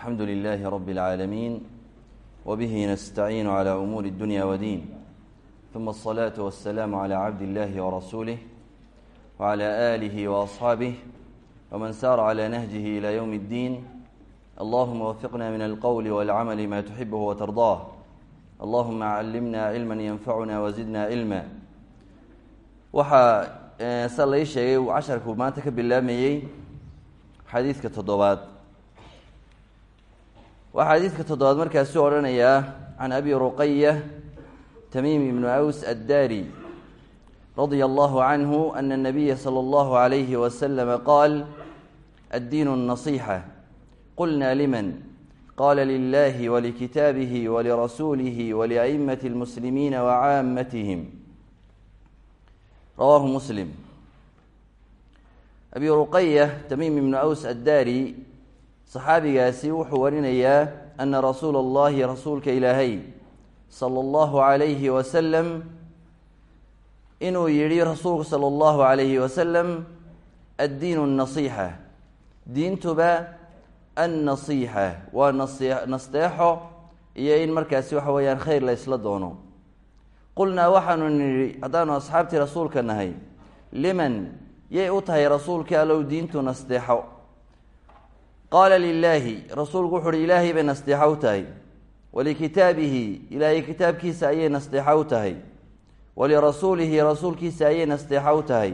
الحمد لله رب العالمين وبه نستعين على أمور الدنيا ودين ثم الصلاة والسلام على عبد الله ورسوله وعلى آله وأصحابه ومن سار على نهجه إلى يوم الدين اللهم وفقنا من القول والعمل ما تحبه وترضاه اللهم علمنا علما ينفعنا وزدنا علما waxaa sa lai sheegay uu casharku maanta ka bilaamayey xadiidka toddobaad waxaa xadiidka toddobaad markaasu odhanayaa can abi ruqaya tamiim ibnu aws addaari radia allahu canhu ana anabiya sala allahu alayhi wasalama qaal addiinu nasixa qulna liman? Qala lilahi walikitaabihi walirasuulihi waliaimati lmuslimiina wacaamatihim rawaahu muslim. Abi ruqaya tamiim ibnu aws addaari saxaabigaasi wuxuu warinayaa ana rasuula allahi rasuulka ilaahay sala allahu calayhi wasalam inuu yidhi rasuulku sala allahu calayhi wasalam addiinu nasiixa. Diintuba annasiixa waa nasteexo iyo in markaasi waxa weeyaan kheyr la ysla doono. Qulnaa waxaanu nidhi haddaanu asxaabtii rasuulka nahay liman yay u tahay rasuulka allow diintu nasteexo? Qaala lilaahi rasuulku wuxu uhi ilaahay bay nasteexo u tahay walikitaabihi ilaahay kitaabkiisa ayay nasteexo u tahay walirasuulihi rasuulkiisa ayay nasteexo u tahay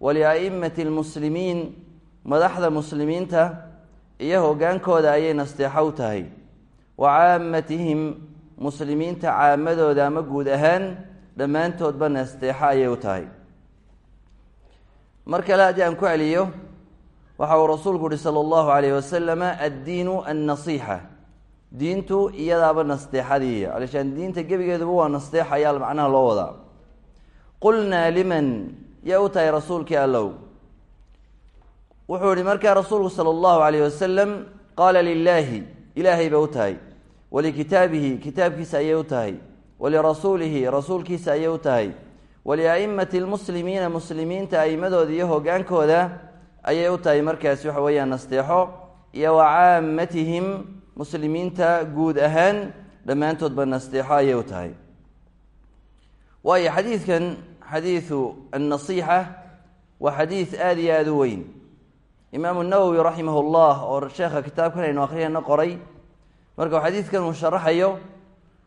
walia'immati lmuslimiin madaxda muslimiinta iyo hogaankooda ayay nasteexo u tahay wa caamatihim muslimiinta caamadooda ama guud ahaan dhammaantoodba nasteexo ayay u tahay mar kale aan ku waxa uu rasuulku uhi sala allahu calayh wasalama addiinu annasiixa. Diintu iyadaaba nasteexadii alishaan diinta gebigeeduba waa nasteex ayaa macnaha loo wadaa. Qulnaa liman yaa u tahay rasuulkii allow. Wuxuu yihi markaa rasuulku sala allahu calayh wasalam qaala lilaahi ilaahay bay u tahay. Walikitaabihi kitaabkiisa ayay u tahay. Walirasuulihi rasuulkiisa ayay u tahay. Walia'immati lmuslimiina muslimiinta a'imadooda iyo hogaankooda ayay u tahay markaasi waxa weeyaan nasteexo iyo wa muslimiinta guud ahaan dhammaantoodba nasteexo ayay u tahay. Waayo xadiidkan xadiidu annasiixa waa xadiid aada iyo aada u weyn. Imaamu nawowi raximah llah oo sheekha kitaabkan aynu akhriyayno qoray marka xadiidkan uu sharaxayo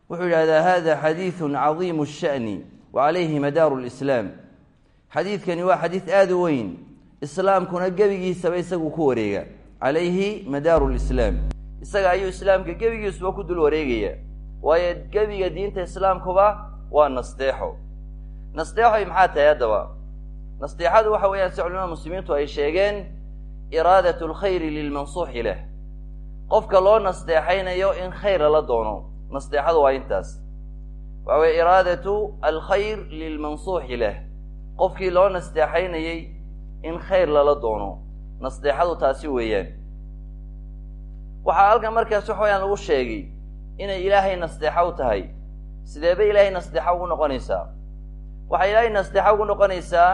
wuxuu yidhahdaa hada xadiidu cadiimu shani wa calayhi madaaru lislaam xadiidkani waa xadiid aada u weyn islaamkuna gebigiisaba isagu ku wareega. Calayhi madaaru lislaam isaga ayuu islaamka gebigiisuba ku dul wareegaya. Waayo gebiga diinta islaamkuba waa nasteexo. Nasteexoy maxaa tahay haddaba? Nasteexadu waxa weeyaan si culimada muslimiintu ay sheegeen iraadat lkhayri lilmansuuxi lah qofka loo nasteexaynayo in khayr lala doono. Nasteexadu waa intaas. Waxa weye iraadatu alkhayr lilmansuuxi lah qofkii loo nasteexaynayey in khayr lala doono. Nasteexadu taasi weeyaan. Waxaa halkan markaas wax wayaan lagu sheegay inay ilaahay nasteexo u tahay sideebay ilaahay nasteexo ugu noqonaysaa? Waxay ilaahay nasteexo ugu noqonaysaa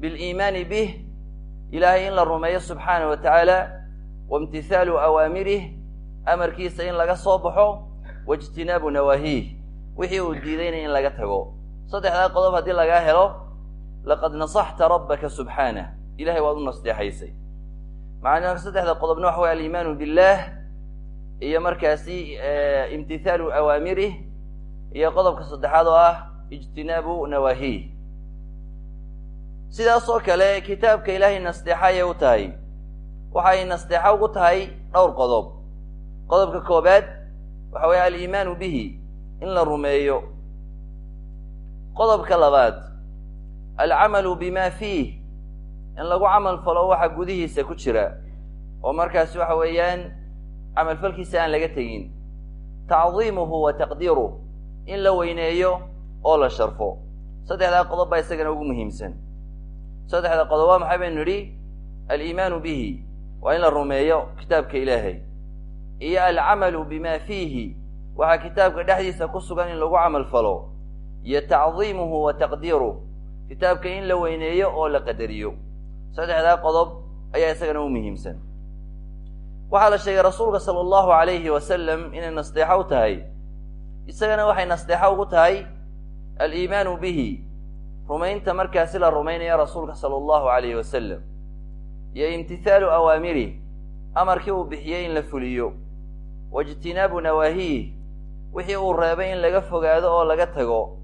biliimaani bih ilaahay in la rumeeyo subxaana wa tacaala waimtihaalu awaamirih amarkiisa in laga soo baxo waijtinaabu nawaahiih wixii uu diidayna in laga tago. Saddexdaa qodob haddii lagaa helo laqad nasaxta rabbaka subxaanah ilahay waad u nasteexaysay macnaa saddexda qodobna waxa way aliimaanu billaah iyo markaasi imtihaalu awaamirih iyo qodobka saddexaad oo ah ijtinaabu nawaahiih sidaas oo kale kitaabka ilaahay nasteexo ayay u tahay waxay nasteexo ugu tahay dhowr qodob qodobka koobaad waxa weeye aliimaanu bihi in la rumeeyo qodobka labaad alcamalu bima fiih. In lagu camal falo waxa gudihiisa ku jira. Oo markaasi waxa weeyaan camalfalkiisa aan laga tegin. Tacdiimuhu wa taqdiiruh in la weyneeyo oo la sharfo. Saddexdaa qodob baa isagana ugu muhiimsan. Saddexda qodob waa maxay baynu nidhi? Aliimaanu bihi. Waa in la rumeeyo kitaabka ilaahay. Iyo alcamalu bima fiihi. Waxaa kitaabka dhexdiisa ku sugan in lagu camal falo. Iyo tacdiimuhu wa taqdiiruh kitaabka in la weyneeyo oo la qadariyo. Saddexdaa qodob ayaa isagana u muhiimsan. Waxaa la sheegay rasuulka sala allahu calayhi wasalam inay nasteexo u tahay. Isagana waxay nasteexo ugu tahay aliimaanu bihi rumaynta markaasi la rumaynaya rasuulka sala allahu calayhi wasalam iyo imtihaalu awaamirih amarkii uu bixiyey in la fuliyo waijtinaabu nawaahiih wixii uu reebay in laga fogaado oo laga tago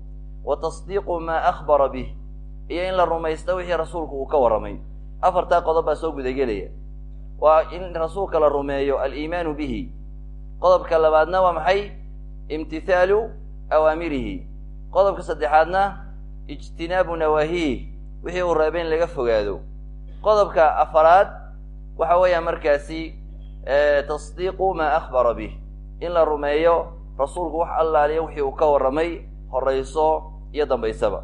wa tasdiiqu maa akhbara bih iyo in la rumaysto wixii rasuulku uu ka warramay afartaa qodob baa soo gudagelaya. Waa in rasuulka la rumeeyo aliimaanu bihi. Qodobka labaadna waa maxay? Imtihaalu awaamirihi. Qodobka saddexaadna ijtinaabu nawaahiih wixii uu reebay in laga fogaado. Qodobka afaraad waxa weeyaa markaasi tasdiiqu maa akhbara bih. In la rumeeyo rasuulku wax allaaliya wixii uu ka warramay horayso iyo dambaysaba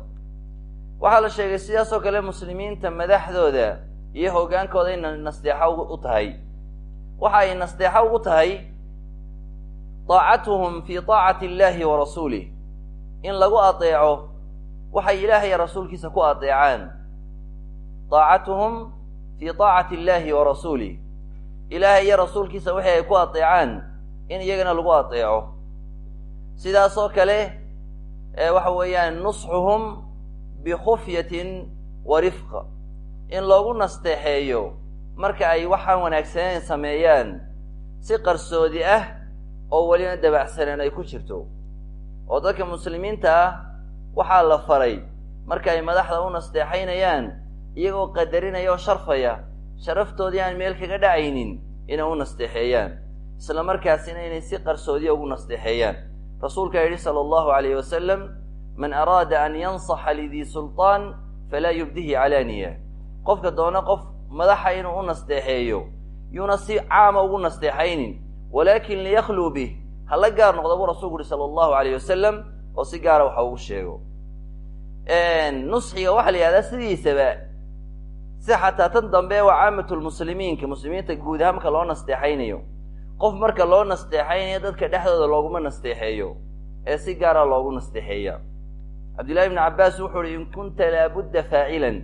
waxaa la sheegay sidaasoo kale muslimiinta madaxdooda iyo hoggaankooda inay nasteexo u tahay. Waxa ay nasteexo ugu tahay daacatuhum fii taacati illaahi wa rasuulih in lagu adeeco waxay ilaahay rasuulkiisa ku adeecaan daacatuhum fii taacati illaahi wa rasuulih ilaahay iyo rasuulkiisa wixii ay ku adeecaan in iyagana lagu adeeco sidaasoo kale waxa weeyaan nusxuhum bikhufyatin wa rifqa in loogu nasteexeeyo marka ay waxaan wanaagsaneyn sameeyaan si qarsoodi ah oo welina dabacsaneen ay ku jirto oo dadka muslimiinta ah waxaa la faray marka ay madaxda u nasteexaynayaan iyagoo qadarinaya oo sharfaya sharaftoodii aan meel kaga dhacaynin inay u nasteexeeyaan isla markaasina inay si qarsoodiya ugu nasteexeeyaan rasuulkaa yidhi sala allahu calayhi wasalam man araada an yansaxa lidii sulطaan falaa yubdihi calaaniya qofka doona qof madaxa inuu u nasteexeeyo yuuna si caama ugu nasteexaynin walaakin liyakluu bih hala gaar noqda buu rasulku uhi sala allahu alayh wasalam oo si gaara waxa ugu sheego nusxiga waxaa la yihahdaa sidiisaba si xataa tan dambe waa caamatulmuslimiinka muslimiinta guud ahaan marka loo nasteexaynayo qof marka loo nasteexaynayo dadka dhexdooda looguma nasteexeeyo ee si gaara loogu nasteexeeya cabdillahi ibnu cabbaas wuxuu uhi in kunta laabudda faacilan.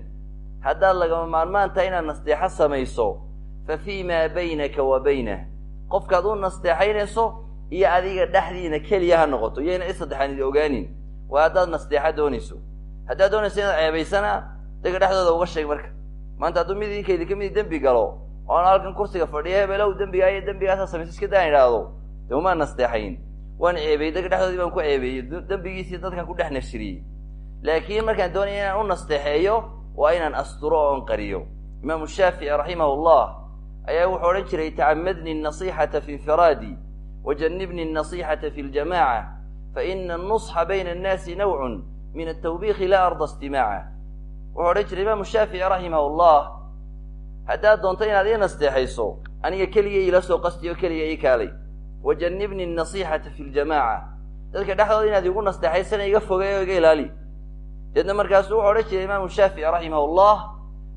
Haddaad lagama maarmaan inaad nasteexo samayso fa fii maa baynaka wa baynah qofkaad u nasteexaynayso iyo adiga dhexdiina keliya ha noqoto iyayna i saddexaan idi ogaanin waa haddaad nasteexo doonayso. Haddaad doonayso inaad ceebaysana daga dhexdooda uga sheeg marka. Maanta hadduu mid idinka idinka mid dembi galo oon halkan kursiga fadhiya hebelow dembigaa iyo dembigaasaa samaysa iska daan idhaahdo de umaa nasteexayn waan ceebeeyey dadka dhexdoodii baan ku ceebeeyey dembigiisii dadkan ku dhex nashiriyey. Laakiin markaan doonaya inaan u nasteexeeyo waa inaan asturo oon qariyo. Imaamu shaafici raximahu llah ayaa wuxuu odhan jiray tacamadni anasixata fi infiraadi wajanibni anasixata fi ljamaca faina anusxa bayna annaasi nawcun min atawbiikhi laa arda istimaaca. Wuxuu odhan jiray imaamu shaafici raximahu llah haddaad doonto inaad ii nasteexayso aniga keliga ila soo qasti oo keliga ii kaalay wajanibni nasiixata fi ljamaaca dadka dhexdooda inaad igu nasteexaysana iga fogey oo iga ilaali. Deedna markaasuu wuxuu odhan jiray imaamu shaafici raximah allah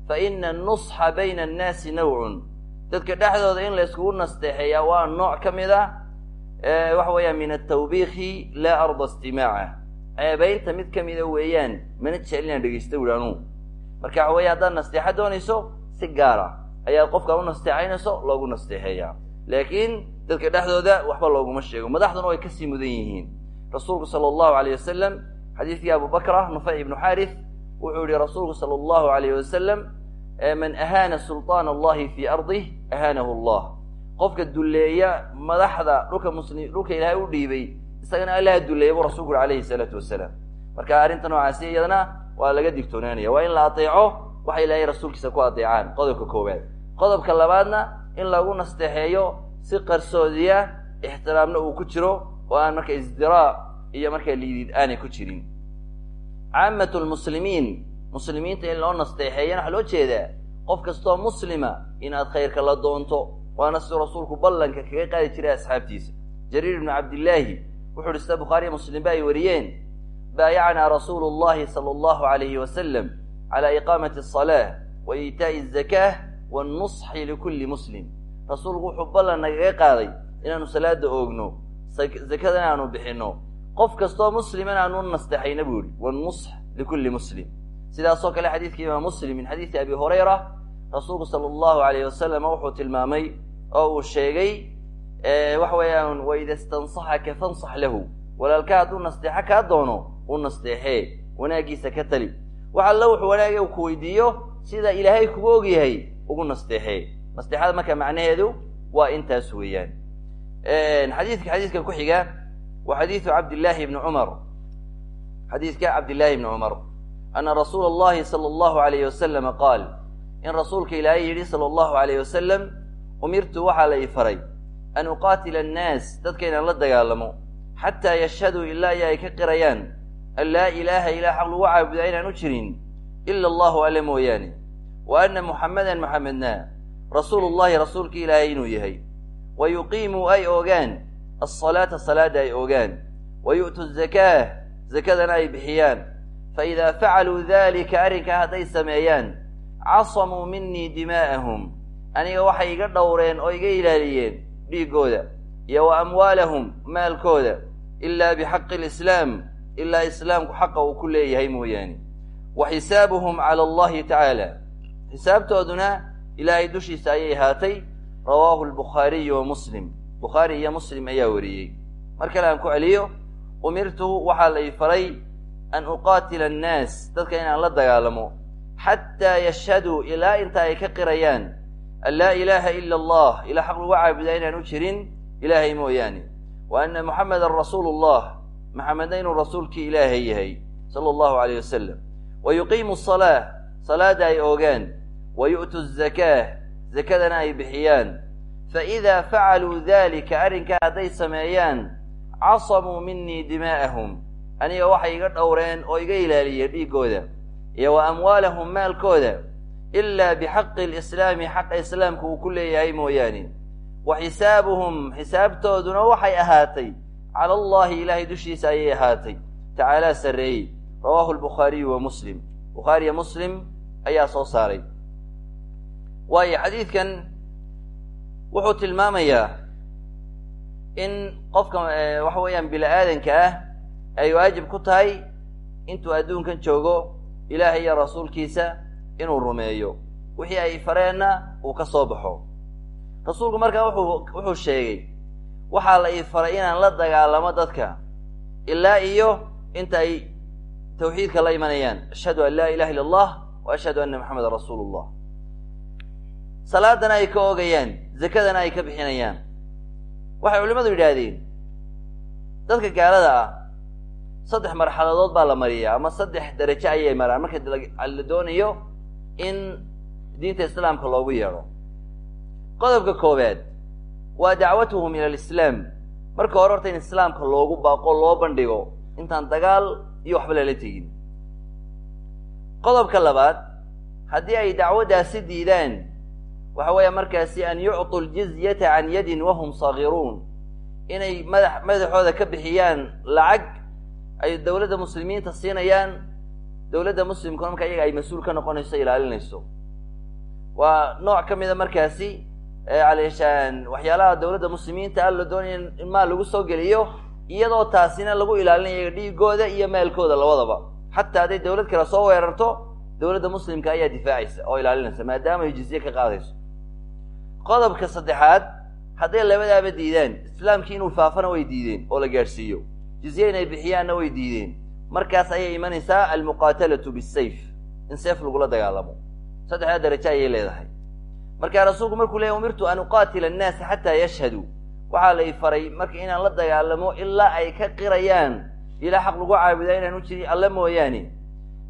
fa ina anusxa bayna annaasi nawcun. Dadka dhexdooda in la yskugu nasteexeeyaa waa nooc ka mid a waxa weeyaan min atawbiikhi laa arda istimaaca. Ceebaynta mid ka mida weeyaan mana jecel inaan dhegaysta wuri marka waxa weeya haddaad nasteexa doonayso si gaar ayaad ayaa qofkaa u nasteexaynayso loogu nasteexeeyaa. Laakiin dadka dhexdooda waxba looguma sheego. Madaxduna way ka sii mudan yihiin. Rasuulku sala allahu alayh wasalam xadiidkii abu bakra nufay ibnu xaarith wuxuu yihi rasuulku sala allahu alayh wasalam man ahaana sulطaan allahi fii ardih ahaanahu allah qofka dulleeya madaxda dhulka muslim dhulka ilaahay u dhiibay isagana allaha dulleeya buu rasulku uri alayhi salaatu wasalaam marka arrinta noocaasi iyadana waa laga digtoonaanaya waa in la adeeco waxa ilaahay rasuulkiisa ku adeecaan qodobka koowaad. Qodobka labaadna in lagu nasteexeeyo si qarsoodiya ixtiraamna uu ku jiro oo aan marka isdiraa iyo marka liidid aanay ku jirin. Caamat lmuslimiin muslimiinta in loo nasteexeeyana waxaa loo jeedaa qof kastoo muslima inaad khayrka la doonto waana siduu rasuulku ballanka kaga qaadi jiray asxaabtiisa. Jariir ibnu cabdillaahi wuxu uhi sida bukhaariya muslim ba ay wariyeen baayacnaa rasuulu llahi sala allahu alayhi wasalam cala iqaamati asalaa wa iitaa'i azakaah wannusxi likulli muslim rasuulku wuxuu ballan nagaga qaaday inaanu salaada oogno zakadana aanu bixinno. Qof kastoo musliman aanu nasteexayna buu yihi wannusx likulli muslim. Sidaasoo kale xadiidka imaam muslim min xadiidi abi hurayra rasuulku sala allahu alayh wasalam wuxuu tilmaamay oo uu sheegay waxa weeyaan waida istansaxaka fansax lahu. Walaalka hadduu nasteexo kaa doono u nasteexee wanaaggiisa ka tali. Wax alla wuxuu wanaagga ku weydiiyo sida ilaahay kugu ogyahay ugu nasteexee nasteexada marka macnaheedu waa intaas weeyaan. Xadiidka xadiidka ku xiga waa xadiidu cabdillaahi bni cumar. Xadiidka cabdillaahi bni cumar. Ana rasuula allahi sala allahu alayh wasalama qaal in rasuulka ilaahay yidhi sala allahu alayh wasalam umirtu waxaa la ii faray an uqaatila annaas dadka inaan la dagaalamo xataa yashhaduu ilaa iyo ay ka qirayaan an laa ilaaha ilaa xaq lagu caabudaa inaan u jirin ila allahu alle mooyaane. Wa anna muxammadan muxamedna rasuulu llahi rasuulka ilaahay inuu yahay. Wa yuqiimuu ay oogaan alsalaata salaada ay oogaan wa yu'tu zakaah zakadana ay bixiyaan. Fa idaa facaluu dalika arrinkaa hadday sameeyaan casamuu minii dimaa'ahum. Aniga waxay iga dhowreen oo iga ilaaliyeen dhiiggooda iyo wa amwaalahum maalkooda. Ilaa bixaqi alislaam ilaa islaamku xaqa uu ku leeyahay mooyaane. Wa xisaabuhum cala allahi tacaala. Xisaabtooduna ilaahay dushiisa ayay ahaatay rawaahu albukhaariyu wa muslim. Bukhaari iyo muslim ayaa wariyey. Mar kale aan ku celiyo umirtu waxaa la ii faray an uqaatila annaas dadka inaan la dagaalamo xataa yashhaduu ilaa inta ay ka qirayaan an laa ilaaha ila allah ilaa xaq lagu caabudaa inaan u jirin ilaahay mooyaane. Wa anna muxamedan rasuulu llah maxamedna inuu rasuulkii ilaahay yahay sala allahu alayh wasalam wa yuqiimu asalaa salaada ay oogaan wa yu'tu azakaah zakadana ay bixiyaan fa idaa facaluu dalika arrinkaa hadday sameeyaan casamuu minii dimaa'ahum aniga waxay iga dhowreen oo iga ilaaliya dhiiggooda iyo wa amwaalahum maalkooda ilaa bixaqi alislaami xaqa islaamka uu ku leeyahay mooyaane wa xisaabuhum xisaabtooduna waxay ahaatay cala allahi ilaahay dushiisa ayay ahaatay tacaalaa sarreeyey rawaahu albukhaariyu wa muslim bukhaariya muslim ayaa soo saaray waayo xadiidkan wuxuu tilmaamayaa in qofka waxa weeyaan bini aadanka ah ay waajib ku tahay intuu adduunkan joogo ilaahay iyo rasuulkiisa inuu rumeeyo. Wixii ay fareenna uu ka soo baxo. Rasuulku markaa wuxuu wuxuu sheegay waxaa la ii faray inaan la dagaalamo dadka ilaa iyo inta ay tawxiidka la imanayaan. Ashhadu an laa ilaha illa allah wa ashhadu anna maxamedan rasuulu llah salaadana ay ka oogayaan zakadana ay ka bixinayaan. Waxay culimmadu yidhaahdeen dadka gaalada ah saddex marxaladood baa la mariyaa ama saddex darajo ayay maraan marka la doonayo in diinta islaamka loogu yeedho. Qodobka koowaad waa dacwatuhum ila alislaam. Marka hore horta in islaamka loogu baaqo loo bandhigo intaan dagaal iyo waxba lala tegin. Qodobka labaad haddii ay dacwaddaasi diidaan waxa weeya markaasi an yucطu ljizyata can yadin wahum sagiruun inay madax madaxooda ka bixiyaan lacag ay dowladda muslimiinta siinayaan dowladda muslimkuna marka iyaga ay mas'uul ka noqonayso ilaalinayso. Waa nooc ka mida markaasi aleeshaan waxyaalaha dowladda muslimiinta a la doonaya in maal lagu soo geliyo iyadoo taasina lagu ilaalinayo dhiigooda iyo maalkooda labadaba. Xataa hadday dowlad kale soo weerarto dowladda muslimka ayaa difaacaysa oo ilaalinaysa maadaama ay jizye ka qaadayso qodobka saddexaad hadday labadaaba diidaan islaamkii inuu faafana way diideen oo la gaadhsiiyo jizye inay bixiyaanna way diideen. Markaas ayay imanaysaa almuqaatalatu bisayf in seef lagula dagaalamo. Saddexdaa darajo ayay leedahay. Markaa rasuulku markuu leeyay umirtu an uqaatila annaasa xataa yashhaduu waxaa lay faray marka inaan la dagaalamo ilaa ay ka qirayaan ilaa xaq lagu caabudaa inaanu jirin alle mooyaane.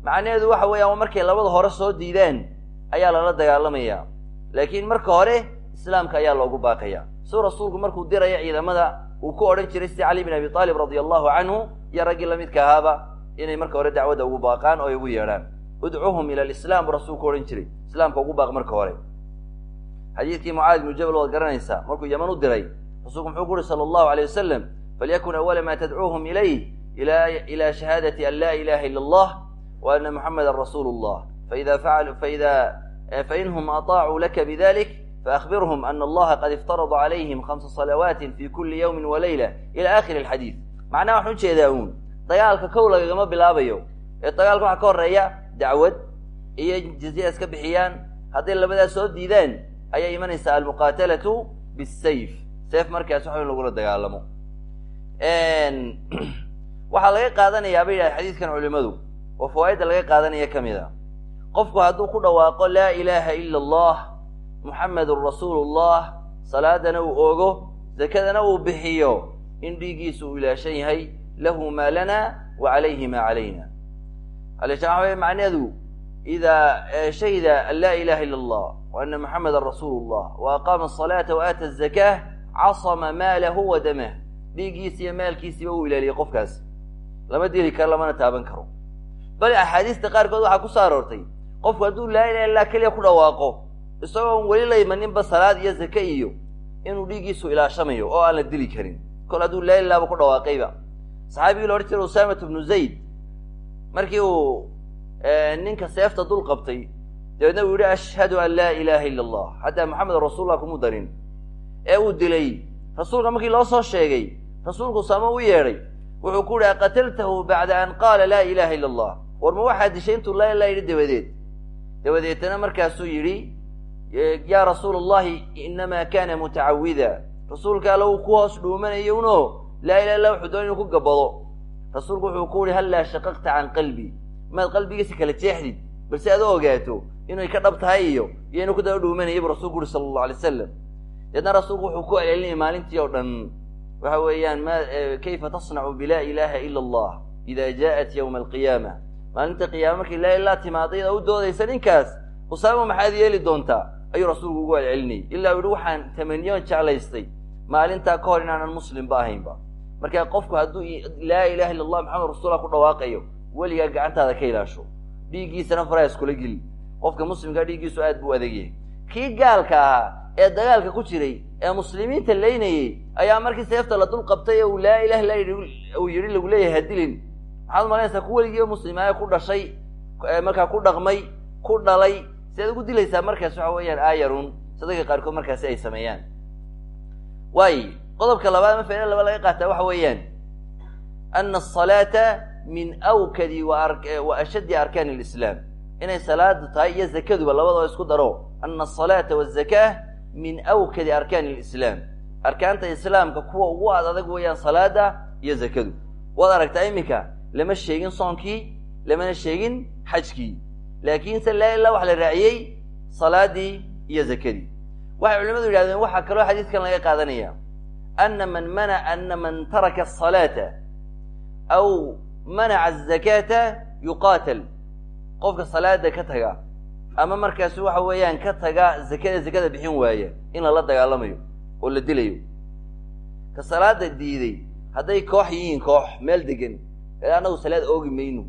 Macnaheedu waxa weeyaan markay labada hore soo diidaan ayaa lala dagaalamayaa laakiin marka hore islaamka ayaa loogu baaqaya. Suu rasuulku markuu diraya ciidamada uu ku odhan jiray sida cali bin abi aalib radia allahu canhu iyo raggii lamidka ahaaba inay marka hore dacwadda ugu baaqaan oo ay ugu yeedhaan. Udcuhum ila alislaam buu rasuulku odhan jiray. Islaamka ugu baaq marka hore. Xadiidkii mucaad ibnu jabal waad garanaysaa markuu yaman u diray rasuulku muxuu ku uhi sala allahu alayh wasalam falyakun awala ma tadcuuhum ilayh ila shahaadati an laa ilaha ila allah wa ana muxameda rasuulu llah faida fainhum aطaacuu laka bidalik faakbirhum ana allaha qad iftarada calayhim khamsa salawaatin fi kuli yawmin walayla ila akhiri alxadiid macnaha waxaan u jeedaa uun dagaalka kow lagagama bilaabayo ee dagaalka waxaa ka horreeya dacwad iyo jizya iska bixiyaan hadday labadaas soo diidaan ayay imanaysaa almuqaatalatu bisayf seef markaas waxa in lagula dagaalamo waxaa laga qaadanayaa bay yidhaha xadiidkan culimadu oo fawaaidda laga qaadanaya ka mid a qofku hadduu ku dhawaaqo laa ilaaha ila muxamedun rasuulullah salaadana uu ogo zakadana uu bixiyo. In dhiiggiisu uu ilaashan yahay lahu maa lana wa calayhi maa calayna wey macneedu idaa shahida an laa ilaha ila allah wa ana muxamedan rasuulu llah wa aqaama asalaata wa aata azakah casama maalahu wa damah dhiiggiisi iyo maalkiisiiba uu ilaaliyey qofkaas. Lama dili karo lamana taaban karo. Bal axaadiista qaarkood waxaa ku soo aroortay qofku hadduu laa ilaha illah keliya ku dhawaaqo isagoon weli la imaninba salaad iyo zake iyo inuu dhiiggiisu ilaashamayo oo aan la dili karin. Kol hadduu laa ilahba ku dhawaaqayba. Saxaabigii la odhan jira usaamatu bnu zayd markii uu ninka seefta dul qabtay dabeedna uu yihi ashhadu an laa ilaha ila allah xataa maxamedan rasuullah kumu darin. Ee uu dilay rasuulka markii loo soo sheegay rasuulku usaamo u yeedhay wuxuu ku yihi aqataltahu bacda an qaala laa ilaha ila allah war ma waxaa dishay intuu laa ilah yidhi dabadeed? Dabadeetana markaasuu yidhi yaa rasuula allahi inamaa kana mutacawida. Rasuulka alla uu ku hoos dhuumanayo uno laa ilaha illah wuxuu doonay inu ku gabado. Rasuulku wuxuu ku yihi hallaa shaqaqta can qalbi? Maad qalbigiisa kala jeexdid balse aad u ogaato inay ka dhab tahay iyo iyo inu ku daba dhuumanayay buu rasulku uhi sala allahu alay wasalam deedna rasuulku wuxuu ku celcelinayay maalintii oo dhan. Waxa weeyaan ma kayfa tasnacu bilaa ilaha ila allah ida jaءat ywma alqiyaama? Maalinta qiyaama markii laa ilah timaaday oo u doodaysa ninkaas usaama maxaad yeeli doontaa ayuu rasuulku ugu celcelinayay ilaa yihi waxaan tamaniyoon jeclaystay. Maalintaa ka hor inaanan muslimba ahaynba. Marka qofku hadduu laa ilaha illa allah maxamed rasuullah ku dhawaaqayo weligaa gacantaada ka ilaasho. Dhiiggiisana faraha iskula geli. Qofka muslimkaa dhiiggiisu aad buu adag yahay kii gaalka ahaa ee dagaalka ku jiray ee muslimiinta laynayey ayaa markii seefta la dul qabtay ee uu laa ilaha illa uu yidhi lagu leeyahay hadilin. Maxaad malaynaysaa ku weligiiba muslimaaye ku dhashay markaa ku dhaqmay ku dhalay si aad ugu dilaysaa markaas waxa weeyaan aayarun sadaka qaarkood markaasi ay sameeyaan. Waayo qodobka labaad ma faida laba laga qaataa waxa weeyaan ana asalaata min awkadi wa ashaddi arkaani lislaam inay salaadu tahay iyo zakaduba labadaba isku daro. Ana asalaata waazakah min awkadi arkaani lislaam arkaanta islaamka kuwa ugu ad adag weeyaan salaada iyo zakadu. Waad aragtaa iminka lama sheegin soonkii lamana sheegin xajkii laakiinse laa ilaa waxa la raaciyey salaadii iyo zakadii. Waxay culimadu yidhahdeen waxaa kaloo xadiidkan laga qaadanaya ana man mana ana man taraka asalaata aw manaca azakaata yuqaatal qofka salaada ka taga ama markaasi waxa weeyaan ka taga zakada zakada bixin waaya in lala dagaalamayo oo la dilayo. Ka salaada diiday hadday koox yihiin koox meel degan ee annagu salaad oogi mayno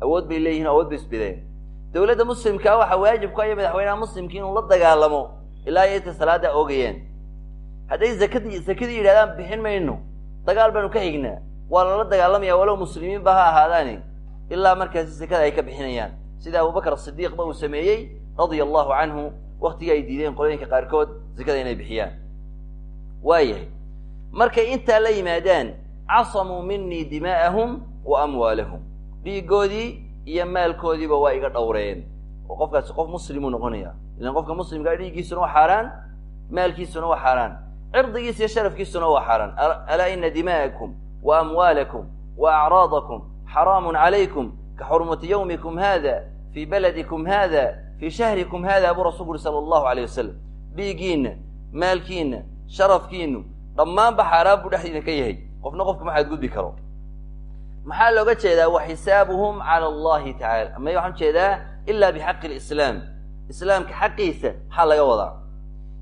awood bay leeyihiin awood bay isbideen dowladda muslimkaa waxaa waajib ku aya madaxweynaha muslimka inuu la dagaalamo ilaa iyo intay salaada oogayaan hadday zakadii zakadii yidhahdaan bixin mayno. Dagaal baanu ka xignaa waa lala dagaalamaya walow muslimiin ba ha ahaadaani ilaa markaasi zakada ay ka bixinayaan. Sida abubakar asidiiq ba uu sameeyey radia allahu canhu waktigii ay diideen qolooyinka qaarkood zakada inay bixiyaan. Waayahay markay intaa la yimaadaan casamuu minii dimaa'ahum wa amwaalahum. Dhiigoodii iyo maalkoodiiba waa iga dhowreen. Oo qofkaasi qof muslimuu noqonaya. Ilan qofka muslimkaa dhiiggiisuna waa xaaraan maalkiisuna waa xaaraan cirdigiisa iyo sharafkiisuna waa xaaraan. Alaa ina dima'akum wa amwaalakum wa acraadakum xaraamun calaykum ka xurmati yawmikum hada fii baladikum hada fii shahrikum hada buu rasulku uri sala allahu alayh wasalam dhiiggiinna maalkiinna sharafkiinu dhammaanba xaaraan buu dhexdiina ka yahay. Qofna qofka ma xadgudbi karo maxaa looga jeedaa wa xisaabuhum cala allahi tacala may waxaan jeedaa ila bixaqi lislaam islaamka xaqiisa maxaa laga wadaa.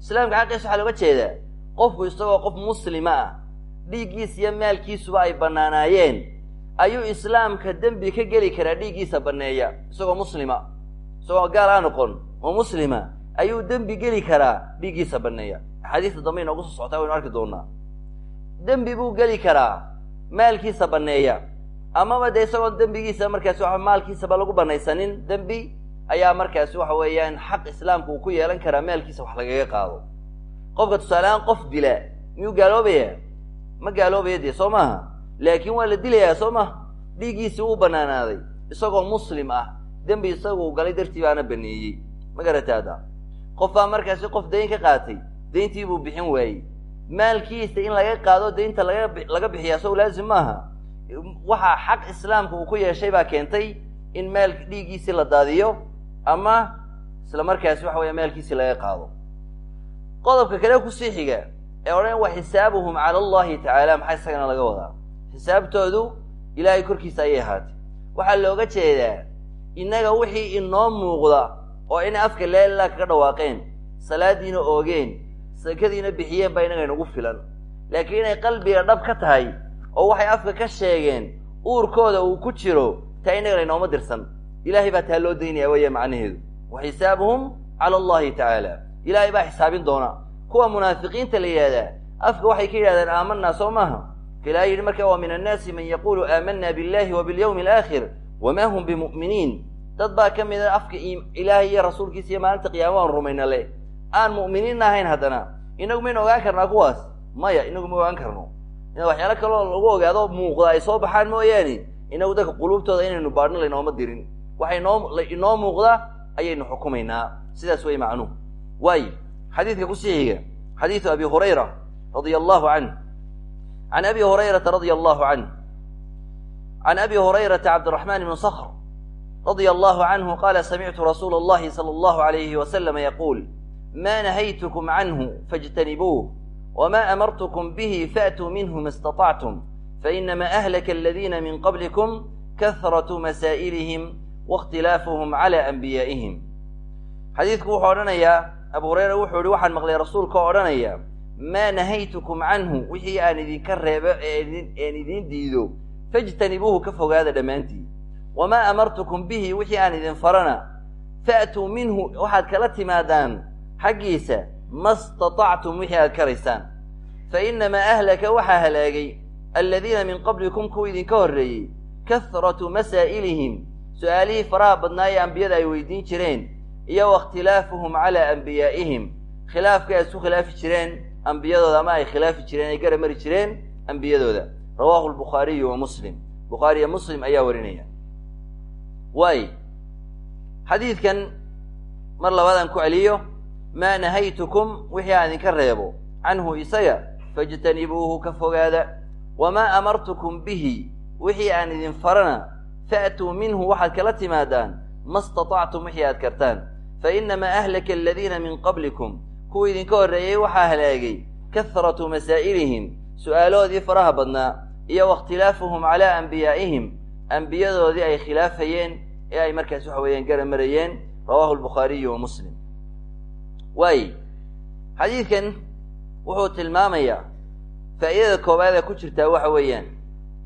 Islaamka xaqiisa waxaa looga jeedaa qofku isagoo qof muslima ah dhiiggiisa iyo maalkiisuba ay bannaanaayeen ayuu islaamka dembi ka geli karaa dhiiggiisa banneeya isagoo muslima. Isagoo gaal aa noqon oo muslima ayuu dembi geli karaa dhiiggiisa banneeya. Axaadiista dambe inoogu soo socotaa waynu arki doonaa dembi buu geli karaa maalkiisa banneeya amaba dee isagoon dembigiisa markaasi waxa maalkiisaba lagu banaysanin dembi ayaa markaasi waxa weeyaan xaq islaamka uu ku yeelan karaa maalkiisa wax lagaga qaado. Qofka tusaalehaan qof dila miyuu gaaloobaya ma gaaloobaya dee soo maaha? Laakiin waa la dilayaa soo maha dhiiggiisii uu banaanaaday isagoo muslim ah dembi isaguu galay dartii baana baneeyey. Ma garataada? Qof baa markaasi qof dayn ka qaatay dayntii buu bixin waayey. Maalkiisa in laga qaado deynta laga laga bixiya sow laazim maaha waxaa xaq islaamka uu ku yeeshay baa keentay in maal dhiiggiisii la daadiyo ama isla markaasi waxa weya maalkiisii laga qaado. Qodobka kale ku sii xiga ee odhan wa xisaabuhum cala allahi tacaala maxaa isagana laga wadaa? Xisaabtoodu ilaahay korkiisa ayay ahaatay. Waxaa looga jeedaa innaga wixii inoo muuqda oo inay afka leelilaa kaga dhawaaqeen salaadiina oogeen sakadiina bixiyeen baa innaga inagu filan. Laakiin inay qalbiga dhab ka tahay oo waxay afka ka sheegeen uurkooda uu ku jiro taa innagana inooma dirsan. Ilaahay baa taa loo daynaya weya macnaheedu. Wa xisaabuhum cala allahi tacaala. Ilaahay baa xisaabin doona. Kuwa munaafiqiinta la yidhahdaa afka waxay ka yidhahdeen aamanaa soo maaha. Ilahay yidhi marka wa min annaasi man yaquulu aamana billahi wa bilyawmi alaakhir wamaa hum bimu'miniin. Dad baa ka mid a afka ilaahay iyo rasuulkiisa iyo maalinta qiyaama waan rumayna leh aan mu'miniinna ahayn haddana. Inagu maynu ogaan karnaa kuwaas? Maya inagu ma ogaan karno ina waxyaalo kaleo lagu ogaado muuqda ay soo baxaan mooyaane. Inagu dadka quluubtooda inaynu baadhin laynooma dirin. Waxay inoo inoo muuqda ayaynu xukumaynaa. Sidaas way macnuhu. Waay xadiidka ku sii xiga xadiidu abi hurayra radia allahu canh can abi hurayrata radia allahu canh can abi hurayrata cabdiraxmaan ibni sakhr radia allahu canhu qaala samictu rasuula allahi sala allahu alayhi wasalama yaquul ma nahaytukum canhu faijtanibuuh wma amartkm bih faatuu minhu ma اstaطactum fainama ahlaka aladina min qablikum kahraة masaa'ilihim waاkhtilaafuhm clى anbiyaa'ihim xadiidku wuxuu odhanayaa abu hureyra wuxuu yihi waxaan maqlay rasuulka oo odhanaya maa nahaytukum canhu wixii aan idinka reebo eeaan idiin diido fajtanibuuhu ka fogaada dhammaantii wamaa amartukum bihi wixii aan idin farana fa'tuu minhu waxaad kala timaadaan xaggiisa ma statactum wixii aad karaysaan fa inamaa ahlaka waxaa halaagay aladiina min qablikum kuwa idinka horreeyey kahratu masaa'ilihim su'aalihii faraha badnaa ee ambiyada ay weydiin jireen iyo waاkhtilaafuhum calaa anbiyaa'ihim khilaafka ay isku khilaafi jireen ambiyadooda ama ay khilaafi jireen ay gara mari jireen ambiyadooda. Rawaahu lbukhaariyu wa muslim. Bukhaariyo muslim ayaa warinaya. Waay xadiidkan mar labaadaan ku celiyo maa nahaytukum wixii aan idinka reebo canhu isaga faاjtanibuuhu ka fogaada wamaa amartukum bihi wixii aan idin farana fa'tuu minhu waxaad kala timaadaan ma statactum wixii aad kartaan fainamaa ahlaka aladiina min qablikum kuwa idinka horreeyey waxaa halaagay kahratu masaa'ilihim su'aalahoodii faraha badnaa iyo waاkhtilaafuhum calaa anbiyaa'ihim ambiyadoodii ay khilaafayeen ee ay markaas waxa weeyaan gara marayeen rawaahu lbukhaariyu wa muslim waay xadiidkan wuxuu tilmaamayaa faa'iidada koowaad ee ku jirtaa waxa weeyaan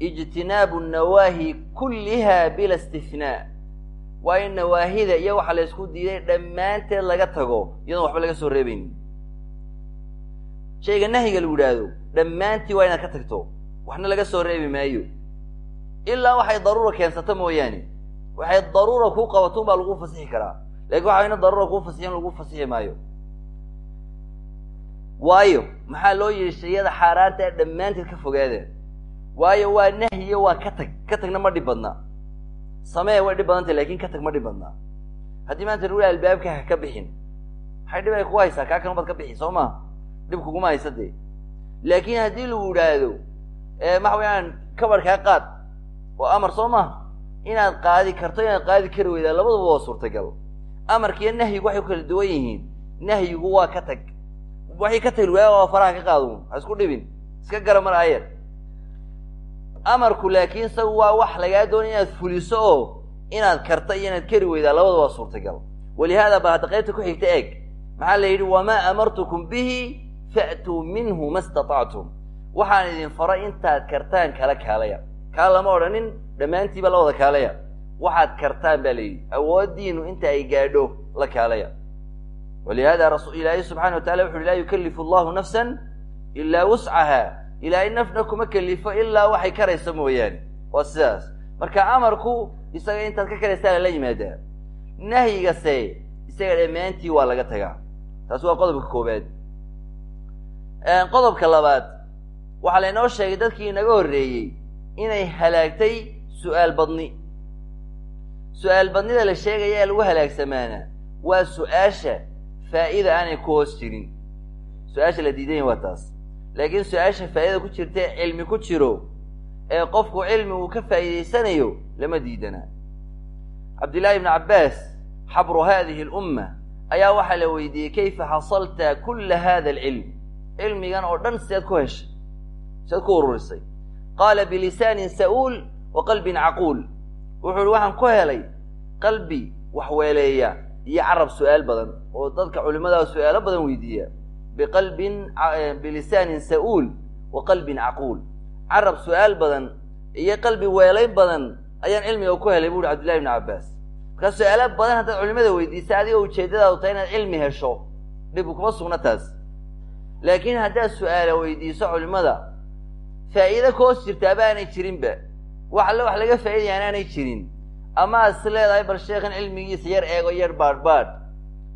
ijtinaabu nawaahi kulliha bila istifnaa waa in nawaahida iyo waxa la ysku diiday dhammaanteed laga tago iyadoon waxba laga soo reebaynin shayga nahyiga lagu yidhaahdo dhammaantii waa inaad ka tagto waxna laga soo reebi maayo. Ilaa waxay daruura keensata mooyaane waxay daruura kuu qabatun baa lagu fasixi karaa. Lakin waxa ina daruura kuu fasixin lagu fasixi maayo waayo maxaa loo yidhi shayada xaaraanta ee dhammaanteed ka fogaada waayo waa nahyiyo waa ka tag ka tagna ma dhib badna samee way dhib badantay laakiin ka tag ma dhib badnaa. Haddii maanta lagu albaabka ha ka bixin maxay dhib ay kugu haysaa? Kaa kan baad ka bixi soo maa dhib kuguma haysa dee. Laakin haddii lagu yidhaahdo waxa weyaan kabarkaa qaad waa amar soo maha inaad qaadi karto inaad qaadi kari weydaa labaduba waa suurtagal. Amarkiiyo nahyigu waxay ku kala duwan yihiin. Nahyigu waa ka tag waxay ka tagi waaya waa faraha ka qaadun ha isku dhibin iska gara mar ayar amarku laakiin isagu waa wax lagaa doonay inaad fuliso oo inaad karta iyo inaad kari weydaa labada waa suurtagal. Walihaada ba hadda qaybta ku xigta eeg. Maxaa la yidhi wamaa amartukum bihi fa'tuu minhu ma statactum waxaan idin faray intaad kartaan kala kaalaya. Kaa lama odhanin dhammaantiiba la wada kaalaya. Waxaad kartaan baa la yidhi awooddiinu inta ay gaadho la kaalaya walihaada rasu ilaahay subxana wa tacala wuxu uhi laa yukallifu allahu nafsan ilaa wuscaha ilaahay nafna kuma kelifo ilaa waxay karaysa mooyaane waa sidaas marka amarku isaga intaad ka karaysaa lala yimaadaa nahyigase isaga dhammaantii waa laga tagaa taasi waa qodobka koobaad qodobka labaad waxaa laynoo sheegay dadkii inaga horreeyey inay halaagtay su'aal badni su'aal badnida la sheegaya ee lagu halaagsamaana waa su'aasha faa'ida aanay ku hoos jirin. Su'aasha la diidan yahi waa taas. Laakiin su'aasha faa'iida ku jirta ee cilmi ku jiro ee qofku cilmi uu ka faa'iidaysanayo lama diidana. Cabdillahi ibni cabbaas xabru hadihi alumma ayaa waxaa la weydiiyey kayfa xasalta kulla hada alcilm cilmigan oo dhan sideed ku heshay sideed ku ururisay. Qaala bilisaanin sa'uul wa qalbin caquul. Wuxuu uhi waxaan ku helay qalbi wax weeleeya iyo carab su'aal badan oo dadka culimmadaa su'aalo badan weydiiya. Biqalbin bilisaanin sa'uul wa qalbin caquul carab su'aal badan iyo qalbi weelayn badan ayaan cilmiga ku helay buuhi cabdillahi ibni cabbaas. Markaa su'aalo badan haddaad culimada weydiisa adigoo ujeeddadaadu tahay inaad cilmi hesho dhibu kuma sugna taas. Laakiin haddaad su'aala weydiiso culimmada faa'iide koos jirtaaba aanay jirinba. Wax alle wax laga faa'iidaya anaanay jirin ama is leedahay bal sheekhan cilmigiisa yar eego yar baadh baadh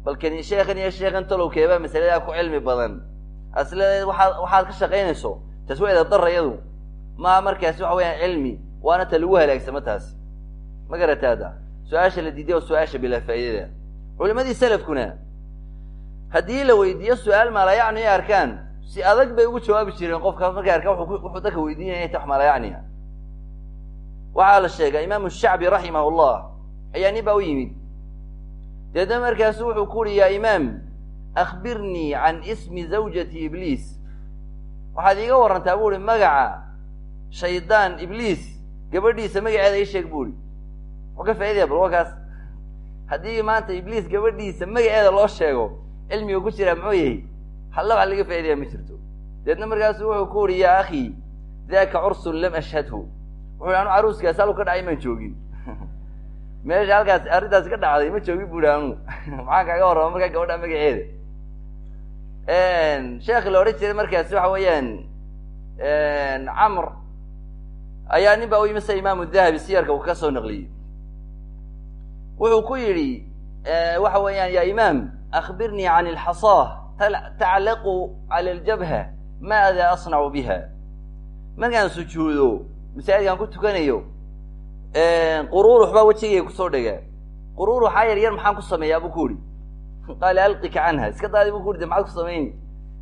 balkan sheekhan iyo sheekhan talowkeebaa masaladaa ku cilmi badan. Ad is leedahay waxaad waxaad ka shaqaynayso taas waa edabdara iyadu maa markaasi waxa weyaan cilmi waana ta lagu halaagsamo taas. Ma garataada su'aasha la diiday oo su'aasha bilaa faa'iidada. Culimadii salafkuna haddii la weydiiyo su'aal maalayacni ay arkaan si adag bay ugu jawaabi jireen qofka markay arkaan wuxuu dadka weydiinaya ta wax maalayacniya waxaa la sheegaa imaamu shacbi raximah llah ayaa nin baa u yimid. Deedna markaasu wuxuu ku uhi yaa imaam akhbirnii can ismi zawjati ibliis. Waxaad iiga warrantaa bu uhi magaca shaydaan ibliis gabadhiisa magaceeda ii sheeg bu uhi. Muxuu ka faaidaya bal wakaas haddii maanta ibliis gabadhiisa magaceeda loo sheego cilmiga ku jiraa muxuu yahay? Halla wax laga faaidaya ma jirto. Deedna markaasu wuxuu ku uhi yaa akhii daka cursun lam ashhadhu wuxu anu caruuskaas haluu ka dhacay maan joogin meesha halkaas arrintaas ka dhacday ma joogin bu hi anu maxaan kaaga warrama markaa gabadha magaceeda sheekhi la odhan jiray markaasi waxa weeyaan camr ayaa nin baa u yimi imaamu dahabi siyarka uu ka soo naqliyey. Wuxuu ku yidhi waxa weeyaan ya imaam akbirnii can alxasaah taclaqu cala aljabha maada asnacu biha? Markaan sujuudo masaajidkaan ku tukanayo. Quruurux baa wejigayga ku soo dhega quruuruxaa yar yar maxaan ku sameeyaa buu ku uhi qaala alqika canha iska daadi bu ku uhi de maxaad ku samayni?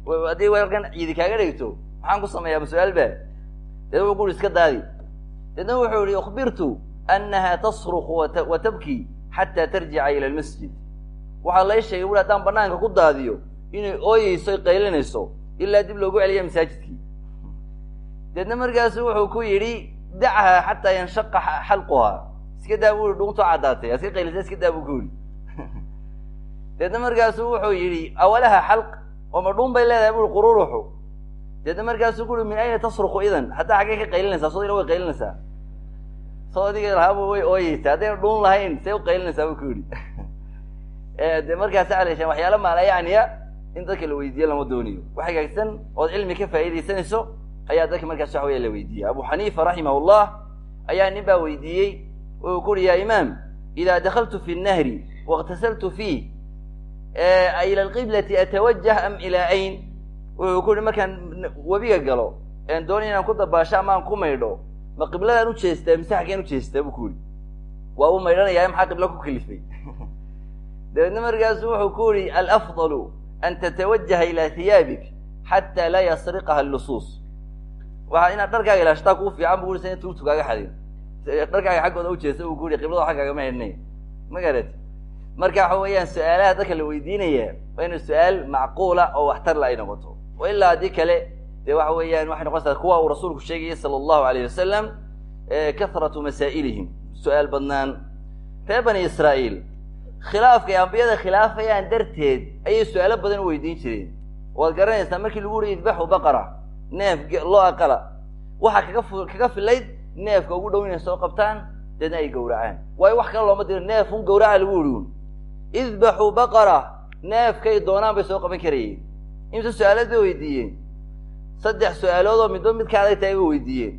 Haddii warkan ciidi kaaga dhegto maxaan ku sameeyaa ma su'aal ba deed wuxuu ku uhi iska daadi. Deedna wuxuu yihi ukbirtu annaha tasruku wa tabki xataa tarjica ila almasjid. Waxaa lay sheegay bui haddaan banaanka ku daadiyo inay ooyeyso y qaylinayso ilaa dib loogu celiya masaajidkii deedna markaasu wuxuu ku yidhi dachaa xataa yanshaqa xalquhaa. Iska daa bu i dhuuntoo caddaatay iska qaylisa iska daa bu ku yihi deedna markaasu wuxuu yidhi awalaha xalq oo ma dhuun bay leedahay bui qururuxu. Deedna markaasuu ku min ayna tasruku idan? Haddaa xaggay ka qaylinaysaa soo dina way qaylinaysaa. Soo adiga lahaaba way ooyeysaa haddayna dhuun lahayn see u qaylinaysaa bu ku yidhi. De markaas aleshaan waxyaala maalayacniya in dadka la weydiiyo lama dooniyo. Wax hagaagsan ood cilmi ka faa'iidaysanayso ayaa dadka markaas waxa weya la weydiiyey. Abu xaniifa raximah llah ayaa nin baa weydiiyey wuxuu ku uhi ya imaam ida dakaltu fi nnahri waاktasaltu fiih ila alqiblati atawajah am ilaa ayn? Wuxuu ku uhi markaan webiga galo en doonay inaan ku dabaasho ama aan ku maydho ma qibladaan ujeestaa mise xaggeen ujeestaa bu ku yihi waa u maydhanayaa maxaa qiblo ku kalifay? Dabeedna markaasu wuxuu ku yihi alafdalu an tatawajaha ilaa hiyaabik xataa laa yasriqaha lusuus waa inaad dharkaaga ilaashataa kuu fiican bu ui tuugtu kaaga xadin. Dharkaaga xaggooda ujeesta bu ku yihi qiblada xaggaagama xidhnay ma garati marka waxa weeyaan su'aalaha dadka la weydiinaya waa inu su'aal macquula oo waxtar la ay noqoto. O ilaa haddii kale dee waxa weeyaan waxay noqonaysaa kuwa uu rasuulku sheegayay sala allahu alayh wasalam kahratu masaa'ilihim. Su'aal badnaan. Reer bani israa'iil ay ambiyada khilaafayaan darteed ayay su'aalo badan u weydiin jireen. Waad garanaysaa markii lagu uri idbaxu baqara neef loo aqala waxaa kaga kaga filayd neefka ugu dhow inay soo qabtaan deedna ay gowracaan waayo wax kale looma diro neef un gawraca lagu uri idbaxuu baqara neefkay doonaan bay soo qaban karayeen. Imse su'aalood bay weydiiyeen? Saddex su'aaloodoo midba mid ka adag tahay bay weydiiyeen.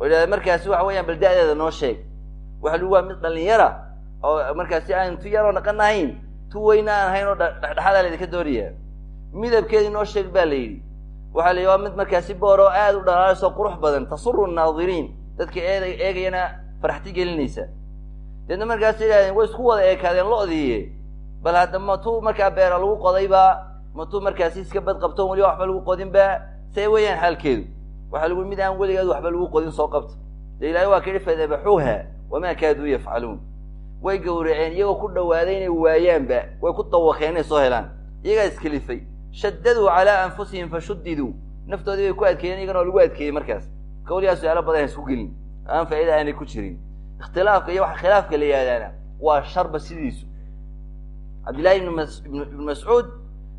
Oo idhahda markaasi waxa weeyaan bal noo sheeg. Waxa lagu waa mid dhalinyara oo markaasi aan tu yaroo naqan ahayn tu weyna aan ahayn oo dhexdhexaadaa laydinka doonaya midabkeedii noo sheeg baa la yidhi waxaa la waa mid markaasi boor oo aada u dhalaalayso qurux badan tasuru nnaadiriin dadka eeda eegayana faraxti gelinaysa. Deedna markaas yidhahdeen way isku wada eekaadeen lo-diiye bal hadda ma tu markaa beera lagu qodaybaa ma tu markaasi iska bad qabto weliba waxba lagu qodinba see weeyaan xaalkeedu. Waxaa lagu mid aan weligeed waxba lagu qodin soo qabta dee ilaahay waa ka yihi fadabaxuuha wamaa kaaduu yafcaluun. Way gowraceen iyagoo ku dhawaaday inay waayaanba way ku dawakeen inay soo helaan. Iyagaa iskelifay shaddaduu calaa anfusihim fashuddiduu. Naftoodii bay ku adkeeyeen iyagana oo lagu adkeeyey markaas. Kawliyaa su'aalo badan isku gelin. Aan faa'iida aanay ku jirin. Ikhtilaafka iyo waxa khilaafka la yihahdaana waa sharba sidiisu. Cabdillahi ibnu mascuud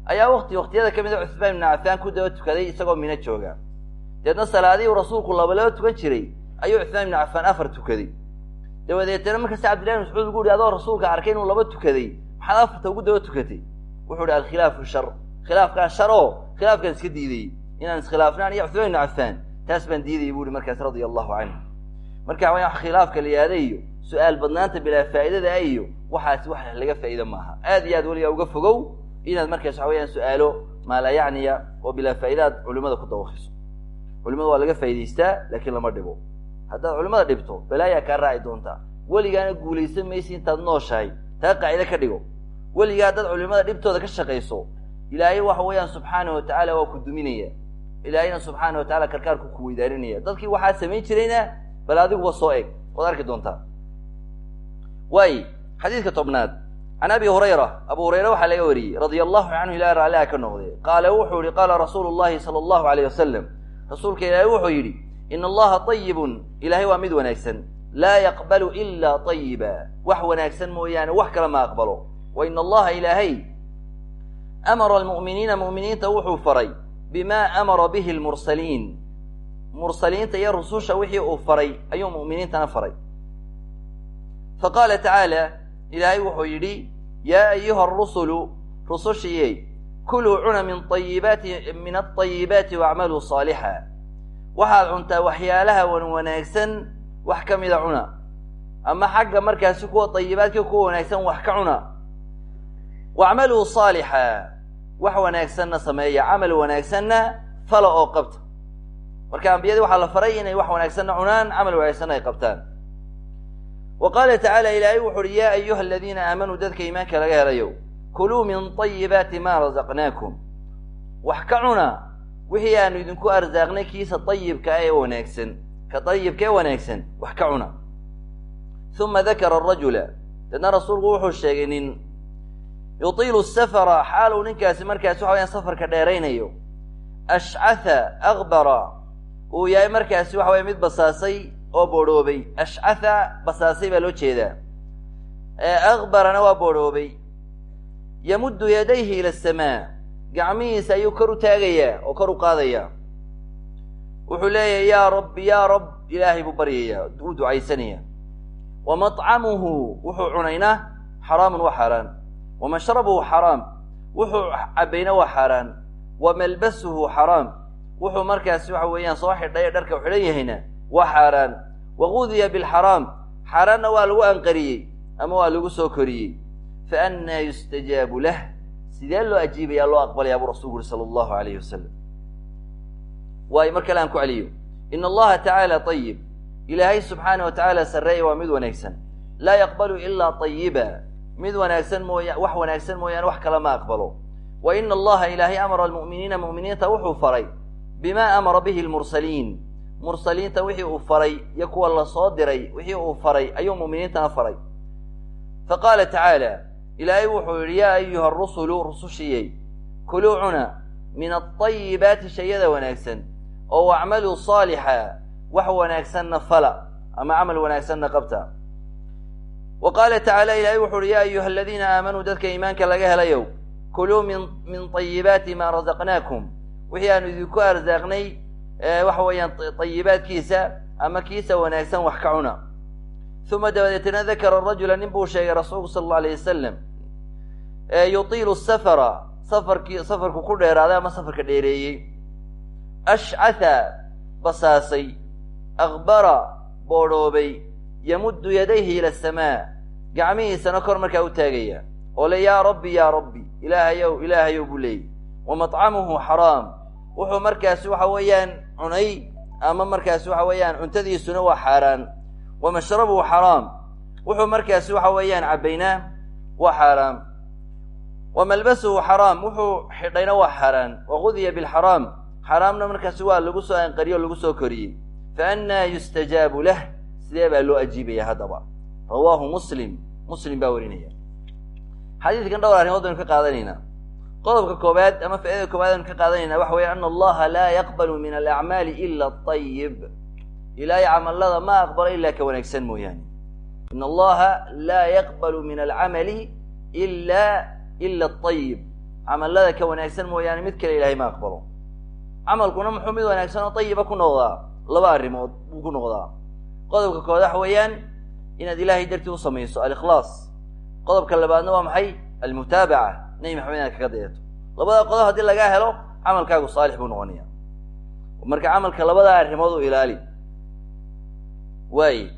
ayaa wakti waktiyada ka mid a cuhmaan ibnu cafaan ku daba tukaday isagoo mino jooga. Deedna salaadihii uu rasuulku labalaba tukan jiray ayuu cuhmaan ibnu cafaan afar tukaday. Dabadeetana markasta cabdillahi ibn mascuud lagu yihi adoo rasuulka arkay inuu laba tukaday maxaad afarta ugu daba tukatay. Wuxuu ihi alkhilaafu shar khilaafkaan shar oo khilaafkaan iska diidayey inaan iskhilaafnaan iyo cuhmaan ibnu cafaan taas baan diidayay bu uhi markaas radia canhu. Marka wa khilaafka la iyo su'aal badnaanta bilaa faa'idada a iyo waxaas wax laga faa'iida maaha. Aad iyo aad weligaa uga fogow inaad markaas waxa weyaan su'aalo maalaa yacniya oo bilaa faa'idaad culimada ku dawakiso culimada waa laga faa'idaystaa laakiin lama dhibo haddaad culimada dhibto balaayaa kaa raaci doontaa weligaana guulaysan maysi intaad nooshahay taa qaacide ka dhigo. Weligaa haddaad culimada dhibtooda ka shaqayso ilaahay waxa weeyaan subxaana wa tacaala waa ku duminaya. Ilaahayna subxaana wa tacala karkaarku ku weydaarinaya dadkii waxaa samayn jirayna bal adiguba soo eg waad arki doontaa waay xadiidka tobnaad. Can abi hurayra abu hurayra waxaa laga wariyey radia allahu canhu ilahi raalliha ka noqday qaala wuxuu yihi qaala rasuulu llahi sala allahu alayh wasalam rasuulka ilaahay wuxuu yidhi ina allaha ayibun ilaahay waa mid wanaagsan. Laa yaqbalu ila ayiba wax wanaagsan mooyaane wax kale ma aqbalo. Wa ina allaha ilaahay amara almu'miniina mu'miniinta wuxuu faray bima amara bihi lmursaliin mursaliinta iyo rususha wixii uu faray ayuu mu'miniintana faray fa qaala tacaala ilaahay wuxuu yidhi yaa ayuha arusulu rusushiyey kuluu cuna min ayibaati min alطayibaati waacmaluu saalixa waxaad cuntaa waxyaalaha wan wanaagsan wax ka mida cuna ama xagga markaasi kuwa ayibaadka kuwa wanaagsan wax ka cuna wacmaluu saalixa wax wanaagsanna sameeya camal wanaagsanna fala oo qabta. Marka ambiyadii waxaa la faray inay wax wanaagsanna cunaan camal wanaagsanna ay qabtaan. Wa qaala tacaala ilaahay wuxu uhi yaa ayuha aladiina aamanuu dadka iimaanka laga helayo kuluu min طayibaati ma razaqnaakum. Wax ka cuna wixii aanu idinku arsaaqnay kiisa ayibka ee wanaagsan ka ayibka ee wanaagsan wax ka cuna. Uma dakara arajula deedna rasuulku wuxuu sheegay nin yutiilu safara xaal uu ninkaasi markaasi waxa wayaan safarka dheeraynayo. Ashcatha akbara uu yahay markaasi waxa waya mid basaasay oo boodhoobay. Ashcatha basaasay baa loo jeedaa. Akbarana waa boodhoobay. Yamuddu yadayhi ila asamaa gacmihiisa ayuu kor u taagayaa oo kor u qaadayaa. Wuxuu leeyahay yaa rabbi yaa rab ilaahay buu baryayaa wuu ducaysanaya wa maطcamuhu wuxuu cunayna xaraamun waa xaaraan wa mashrabuhu xaraam wuxuu cabayna waa xaaraan wa malbasuhu xaraam wuxuu markaasi waxa weeyaan soo xidhay dharka u xidhan yahayna waa xaaraan wa gudiya bilxaraam xaaraanna waa lagu anqariyey ama waa lagu soo koriyey. Fa annaa yustajaabu lah. Sidee loo ajiibayaa loo aqbalayaa buu rasulku uri sala allahu alayhi wasalam waayo mar kale aan ku celiyo. Ina allaha tacaala ayib ilaahay subxaana wa tacaala sarreeya waa mid wanaagsan. Laa yaqbalu ilaa ayiba mid wanaagsan mooya wax wanaagsan mooyaane wax kale ma aqbalo. Wa ina allaha ilaahay amara almu'miniina mu'miniinta wuxuu faray bima amara bihi lmursaliin mursaliinta wixii uu faray iyo kuwa la soo diray wixii uu faray ayuu mu'miniintana faray. Fa qaala tacaala ilaahay wuxuu yidhi yaa ayuha arusulu rusushiyey kuluu cuna min alطayibaati shayada wanaagsan oo wacmaluu saalixa wax wanaagsanna fala ama camal wanaagsanna qabta wa qaala tacaala ilaahay wuxu uhi yaa ayuha aladiina aamanuu dadka iimaanka laga helayow kuluu min min طayibaati ma razaqnaakum wixii aanu idinku arsaaqnay waxa weeyaan طayibaadkiisa ama kiisa wanaagsan wax ka cuna uma dabadeetna dakara rajula nin buu sheegay rasuulku sala allau alayh wasalam yutiilu safara safarkii safarku ku dheeraaday ama safarka dheereeyey ashcatha basaasay akbara boodhoobay yamuddu yadayhi ila asamaa gacmihiisana kor markaa u taagaya. Oo le yaa rabbi yaa rabbi ilaahayow ilaahayow buu leeyay wa maطcamuhu xaraam wuxuu markaasi waxa weeyaan cunay ama markaasi waxa weeyaan cuntadiisuna waa xaaraan. Wa mashrabuhu xaraam wuxuu markaasi waxa weeyaan cabbaynaa waa xaaraam wa malbasuhu xaraam wuxuu xidhayna waa xaaraan. Wa gudiya bilxaraam xaaraamna markaasi waa lagu soo anqariyo o lagu soo koriyey. Fa annaa yustajaabu lah sidee baa loo ajiibaya haddaba rawaahu muslim. Muslim baa warinaya. Xadiidkan dhowr arrimood baynu ka qaadanaynaa. Qodobka koobaad ama faaidada koobaad aynu ka qaadanayna waxa weeye ana allaha laa yaqbalu min alacmaali ila atayib ilaahay camallada ma aqbalo ilaa ka wanaagsan mooyaane. In allaha laa yaqbalu min alcamali ila ila atayib camallada ka wanaagsan mooyaane mid kale ilahay ma aqbalo. Camalkuna muxuu mid wanaagsan oo tayiba ku noqdaa. Laba arrimood buu ku noqdaa qodobka kood waxa weeyaan inaad ilaahay dartii u samayso alikhlaas. Qodobka labaadna waa maxay? Almutaabaca nebi maxamed inaad kaga dayato labada qodob haddii lagaa helo camalkaagu saalix buu noqonaya marka camalka labadaa arrimood u ilaali waaye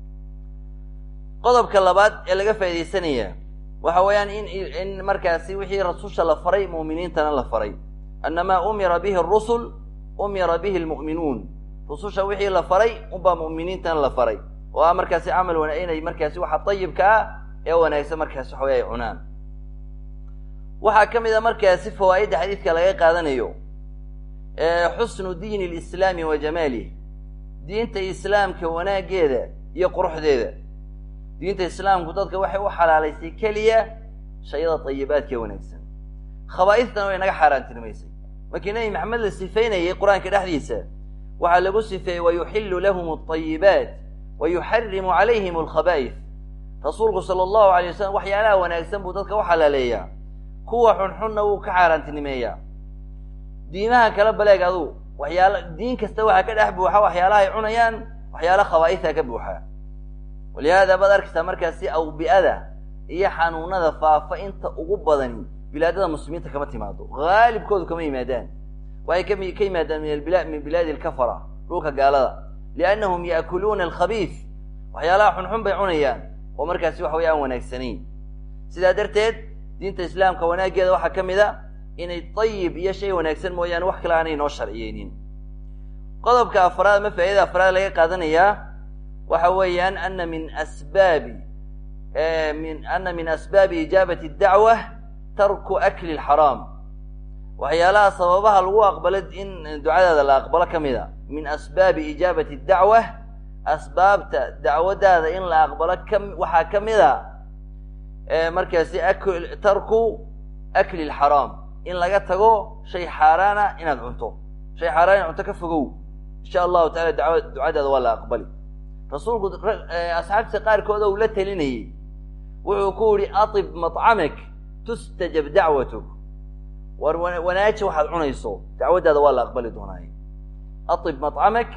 qodobka labaad ee laga faaidaysanaya waxa weeyaan in in markaasi wixii rasusha la faray mu'miniintana la faray. Annamaa umira bihi arusul umira bihi lmu'minuun rususha wixii la faray unbaa mu'miniintana la faray. Oo ah markaasi camal wana inay markaasi waxa tayibka ah ee wanaagsan markaasi waxa wey ay cunaan. Waxaa ka mid a markaasi fawaa'idda xadiidka laga qaadanayo xusnu diini lislaami wa jamaalih diinta islaamka wanaaggeeda iyo quruxdeeda. Diinta islaamku dadka waxay u xalaalaysay keliya shayada tayibaadka ee wanaagsan. Khabaa'istana way naga xaaraantinimaysay. Markii nebi maxamed la sifeynayay qur'aanka dhexdiisa waxaa lagu sifeeyey wayuxillu lahum alطayibaat wa yuxarimu calayhim alkhabaa'is rasuulku sala allahu alay wasalam waxyaalaha wanaagsan buu dadka u xalaaleeyaa kuwa xunxunna wuu ka xaaraantinimeeyaa. Diimaha kala baleeg adu waxyaala diin kasta waxaa ka dhex buuxa waxyaalaha ay cunayaan waxyaala khabaa'isa ka buuxa. Walihaada baad arkaysaa markaasi awbi'ada iyo xanuunada faafa inta ugu badani bilaadada muslimiinta kama timaado haalibkoodu kama yimaadaan kami ka yimaadaan min bilaadi alkafara dhulka gaalada. Liannahum ya'kuluuna alkhabiis waxyaalaha xunxun bay cunayaan. Oo markaasi waxa wey aan wanaagsanayn sidaa darteed diinta islaamka wanaaggeeda waxaa ka mid a inay tayib iyo shay wanaagsan mooyaane wax kale aanay noo sharciyeynin. Qodobka afraad ama faa'idada afraad laga qaadanayaa waxa weeyaan ana min asbaabi min ana min asbaabi ijaabati dacwa tarku akli lxaraam waxyaalaha sababaha lagu aqbalo in ducadaada la aqbalo ka mid a min asbaabi ijaabati dacwa asbaabta dacwadaada in la aqbalo ka waxaa ka mid a markaasi tarku akli lxaraam in laga tago shay xaaraana inaad cunto. Shay xaaraan inaad cunto ka fogow. Insha allahu tacala dawa ducadaada waa la aqbali. Rasuulku asxaabtiisa qaarkooda uu la telinayey wuxuu ku yihi atib maطcamak tustajab dacwatuk war wanaaji waxaad cunayso dacwaddaada waa la aqbali doonaaye atib maطcamak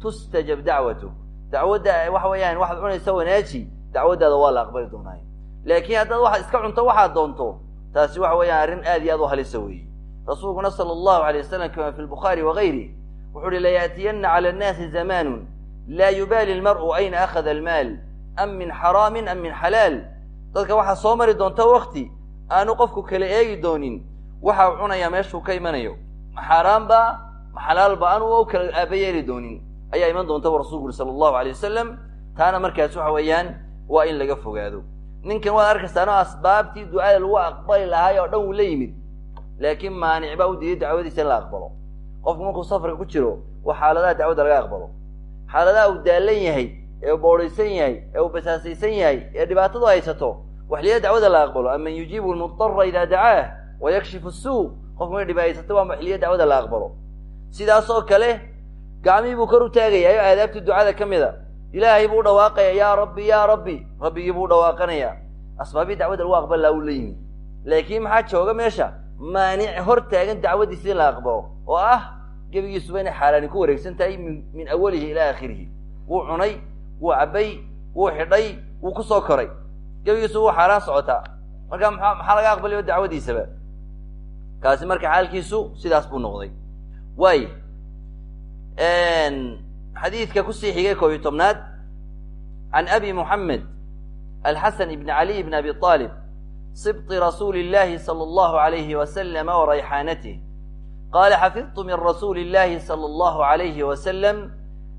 tustajab dacwatuk. Dacwadda waxa weeyaan waxaad cunaysa wanaaji dacwaddaada waa la aqbali doonaaye laakiin haddaad waxaad iska cunto waxaad doonto taasi waxa weeyaan arrin aad iyo aad u halisa weeye. Rasuulkuna sala allahu alay wasalam kama fi lbukhaari wagayri wuxuu uhi layaatiyanna cala annaasi zamaanun laa yubaali almar'u ayna akhada almaal am min xaraamin am min xalaal dadka waxaa soo mari doonta wakti aanu qofku kala eegi doonin waxa cunayaa meeshuu ka imanayo. Ma xaaraanba ma xalaalba aanu u kala aaba yeeli doonin. Ayaa iman doonta bu rasulku uri sala allahu alay wasalam taana markaas waxa weeyaan waa in laga fogaado. Ninkan waad arkaysaano asbaabtii ducada lagu aqbali lahaay oo dhan wuu la yimid. Laakiin maanic baa u diiday dacwadiisa in la aqbalo. Qofku markuu safarka ku jiro waa xaaladaha dacwadda laga aqbalo. Xaaladaha uu daalan yahay ee uu boodhaysan yahay ee uu basaasaysan yahay ee dhibaatadu haysato waxliyada dacwada la aqbalo. Aman yujiibu lmudara idaa dacaah wa yakshifu suu qofku may dhibaaysato waa waxliya dacwada la aqbalo sidaas oo kale gacmihii buu kor u taagaya oo aadaabtii ducada ka mid a ilaahay buu dhawaaqaya yaa rabbi yaa rabbi rabbigii buu dhawaaqanaya asbaabii dacwadda lagu aqbali laha uu la yimid laakiin maxaa jooga meesha maanic hor taagan dacwaddiisi in la aqbalo oo ah gebigiisuba inay xaaraani ku wareegsan tahay min awalihi ilaa aakhirihi wuu cunay wuu cabbay wuu xidhay wuu ku soo koray gebigiisu wuu xaaraan socotaa marka maxaa laga aqbalayo dacwadiisaba kaasi marka xaalkiisu sidaas buu noqday waay xadiidka kusii xigay koob iyo tobnaad can abi muxamed alxasan ibn caliy bn abi aalib sibti rasuuli اllahi salى اllahu alayhi waslama warayxaanatih qala xafidtu min rasuuli اllahi salى اllahu alayhi wasalam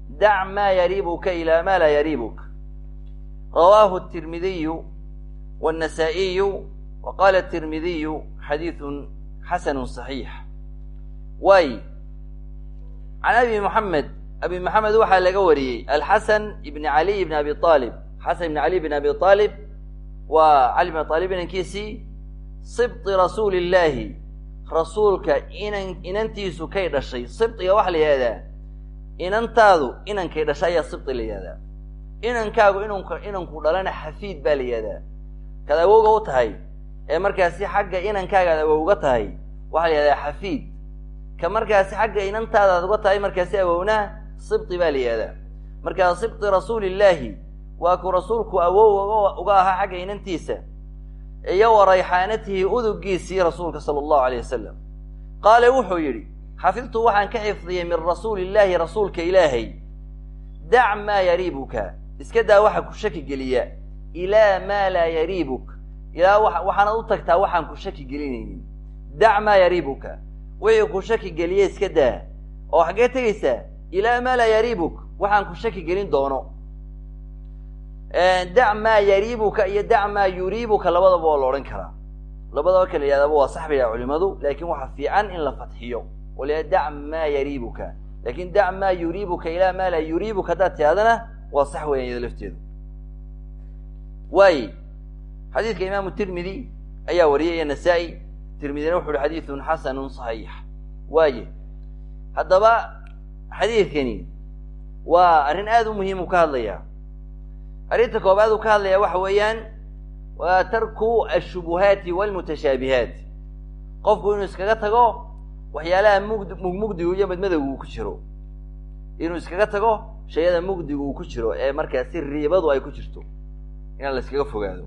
dac ma yariibuka ila ma laa yariibuk rawaahu الtirmidiyu wالnasaa-iyu wa qala الtirmidiyu xadiiثu xasanu صaxiix waay can abi moxamed abi moxamed waxaa laga wariyey alxasan ibni caliy ibni abi aalib xasan ibni caliy ibni abi aalib waa cali bn aalib inankiisii sibti rasuuli illaahi rasuulka inan inantiisu kay dhashay. Sibtiga waxaa la yihahdaa inantaadu inankay dhashay ayaa sibti la yihahdaa inankaagu inank inanku dhalana xafiid baa la yihahdaa kaad awowga u tahay ee markaasi xagga inankaaga ad awowga tahay waxaa la yihahdaa xafiid. Ka markaasi xagga inantaada ad uga tahay markaasi awowna sibti baa la yihahdaa markaa sibti rasuulillaahi waa ku rasuulku awow uga ahaa xagga inantiisa iyo wa rayxaanatihi udugiisii rasuulka sala allahu alayh wasalam qaale wuxuu yidhi xafidtu waxaan ka xifdiyey min rasuuli illaahi rasuulka ilaahay. Dac maa yariibuka iska daa waxa ku shaki geliya. Ilaa maa laa yariibuk. Ilaa waxaanad u tagtaa waxaan ku shaki gelinaynin dac maa yariibuka. Wixii ku shaki geliye iska daa. Oo xaggee tegaysaa ilaa maa laa yariibuk waxaan ku shaki gelin doono. Dac maa yariibuka iyo dac maa yuriibuka labadaba waa la odhan karaa. Labadaba kala yihahdaaba waa sax bay culimadu laakin waxaa fiican in la fatxiyo. Oo la dac maa yariibuka. Lakin dac maa yuriibuka ilaa maa laa yuriibuka haddaad tihahdana waa sax weyan iyado lafteedu. Waaye xadiidka imaamu tirmidi ayaa wariyay iyo nasaa-i tirmidina wuxu uhi xadiidun xasanun saxiix. Waaye haddaba xadiidkani waa arrin aada u muhiim u ka hadlaya. Arrinta koobaad uu ka hadlaya waxa weeyaan waa tarku ashubuhaati walmutashaabihaat qofku inuu iskaga tago waxyaalaha mugd mugdigu iyo madmadowgu ku jiro. Inuu iskaga tago shayada mugdigu uu ku jiro ee markaasi riibadu ay ku jirto. Inaan la iskaga fogaado.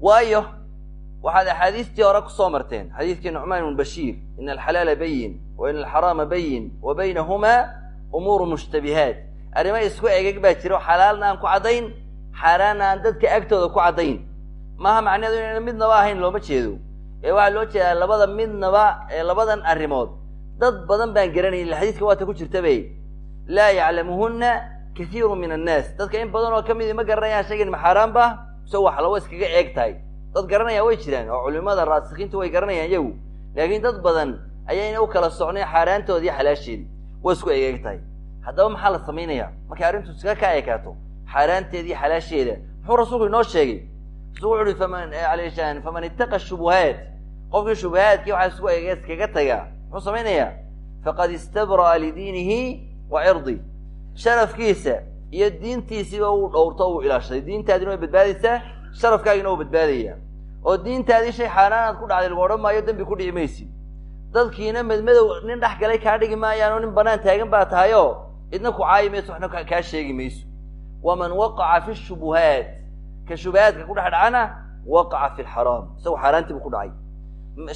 Waayo waxaad axaadiistii hore ku soo marteen xadiidkii nucmaan ibn bashiir ina alxalaala bayin wa ina alxaraama bayin wa baynahumaa umuuru mushtabihaat. Arrimo isku egeg baa jiro xalaalna aan ku caddayn xaaraanna aan dadka agtooda ku caddayn. Maaha macneedu inayna midnaba ahayn looma jeedo. Ee waxaa loo jeedaa labada midnaba ee labadan arrimood. Dad badan baan garanayn ila xadiiska waata ku jirtabe laa yaclamuhunna kathiiru min annaas dadka in badan oo ka midi ma garanayaan shaygan ma xaaraan ba se wax lawa iskaga eeg tahay dad garanaya way jiraan oo culimada raasikiintu way garanayaan iyagu. Laakiin dad badan ayayna u kala socnay xaaraantooda iyo xalaasheedi way isku egeeg tahay. Haddaba maxaa la samaynaya markay arrintu iskaga ka ekaato xaaraanteeda iyo xalaasheeda muxuu rasuulku inoo sheegay? Rasuulku wuxu uhi faman alaysan faman ittaqa shubuhaat. Qofkii shubahaadkii waxaa isku ege iskaga tagaa. Muxuu samaynayaa? Faqad istabra'a lidiinihi wa cirdi. Sharafkiisa iyo diintiisiiba uu dhowrto uu ilaashaday diintaadina way badbaadaysaa sharafkaagina uu badbaadaya oo diintaadii shay xaaraanaad ku dhacday lagu odhan maayo dembi ku dhici maysid. Dadkiina madmadow nin dhex galay kaa dhigi maayaan oo nin banaan taagan baa tahayo idna ku caayi mayso waxna kaa sheegi mayso. Waman waqaca fi shubuhaat ka shubahaadka ku dhex dhacana waqaca fi lxaraam isagu xaaraantii buu ku dhacay.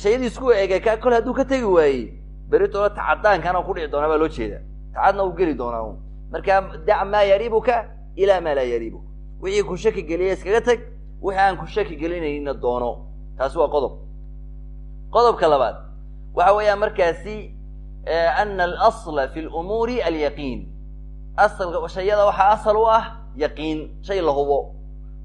Shayadii isku ege kol hadduu ka tegi waayey beritoola tacadaankaana ku dhici doonaa baa loo jeeda tacadna uu geli doonaa markaa dac maa yariibuka ilaa maa laa yariibuk. Wixii ku shaki geliya iskaga tag wixii aan ku shaki gelinayna doono. Taasi waa qodob. Qodobka labaad. Waxa weeyaan markaasi ana alasla fi lumuuri alyaqiin. Asalka shayada waxaa asal u ah yaqiin shay la hubo.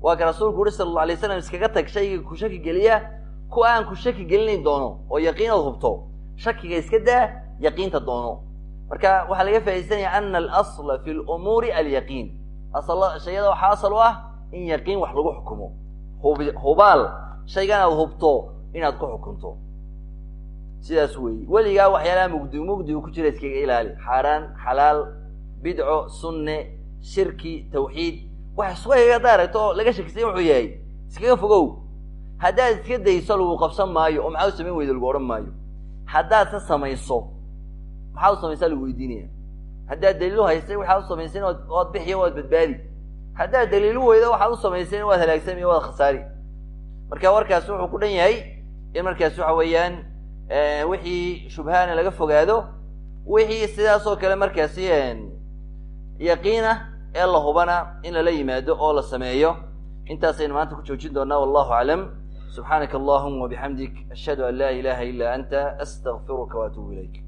Waa ka rasuulku uhi sala alla alay slam iskaga tag shayga ku shaki geliya ku aan ku shaki gelinayn doono oo yaqiinood hubto. Shakiga iska daa yaqiinta doono. Marka waxaa laga faaidaysanaya ana alasla fi lumuuri alyaqiin. Shayada waxaa asal u ah in yaqiin wax lagu xukumo hubaal shaygan aad hubto inaad ku xukunto. Sidaas weeye weligaa waxyaalaha mugdi mugdigu ku jira iskaga ilaali. Xaaraan xalaal bidco sunne shirki tawxiid. Wax isku haddaa aragto oo laga shakisay wuxuu yahay. Iskaga fogow. Haddaad iska dayso lagu qabsan maayo oo maxaa u samayn weyda lagu odhan maayo? Haddaad se samayso maxaa u samaysaa lagu weydiinaya haddaad daliilu haystay waxaad u samaysayn waad bixiyo waad badbaadi haddaad daliilu weydo waxaad u samaysayn waad halaagsamiyo waad khasaari. Marka warkaas wuxuu ku dhan yahay in markaas waxa weeyaan wixii shubhaana laga fogaado wixii sidaas oo kale markaasi yaqiinah ee la hubana in lala yimaado oo la sameeyo. Intaasaynu maanta ku joojin doonaa wallahu aclam. Subxaanaka allahuma wabixamdik ashhadu an laa ilaha ila anta astaqfiruka waatubu ilayk